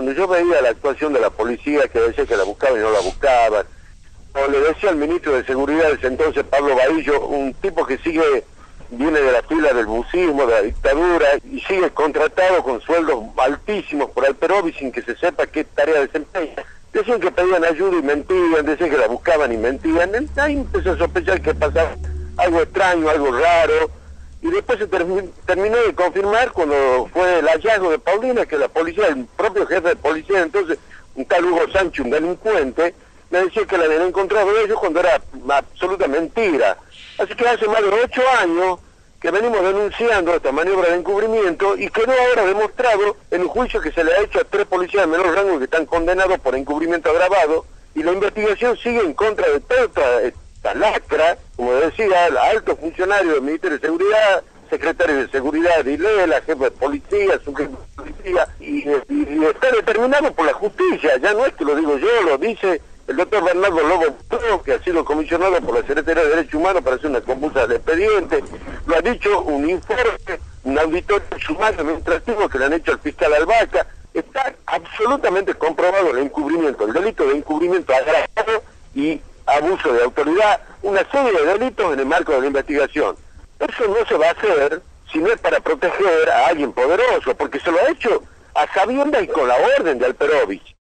cuando yo veía la actuación de la policía que decía que la buscaba y no la buscaban, o le decía al ministro de Seguridad de ese entonces, Pablo Bahillo, un tipo que sigue, viene de la fila del bucismo, de la dictadura, y sigue contratado con sueldos altísimos por Alperovi sin que se sepa qué tarea desempeña. Decían que pedían ayuda y mentían, decían que la buscaban y mentían. Ahí empezó a sospechar que pasaba algo extraño, algo raro, y después se terminó de confirmar cuando hallazgo de Paulina, que la policía, el propio jefe de policía, entonces, un tal Hugo Sánchez, un delincuente, me decía que la habían encontrado ellos cuando era absoluta mentira. Así que hace más de ocho años que venimos denunciando esta maniobra de encubrimiento y quedó ahora demostrado en un juicio que se le ha hecho a tres policías de menor rango que están condenados por encubrimiento agravado y la investigación sigue en contra de toda esta, lacra, como decía, alto funcionario del Ministerio de Seguridad, secretario de Seguridad de la jefe de policía, su jefe de policía, y, y está determinado por la justicia, ya no es que lo digo yo, lo dice el doctor Bernardo Lobo, que ha sido comisionado por la Secretaría de Derechos Humanos para hacer una compulsa de expediente, lo ha dicho un informe, un auditorio sumario administrativo que le han hecho al fiscal Albaca, está absolutamente comprobado el encubrimiento, el delito de encubrimiento agravado y abuso de autoridad, una serie de delitos en el marco de la investigación. Eso no se va a hacer si no es para proteger a alguien poderoso, porque se lo ha hecho a sabienda y con la orden de Alperovich.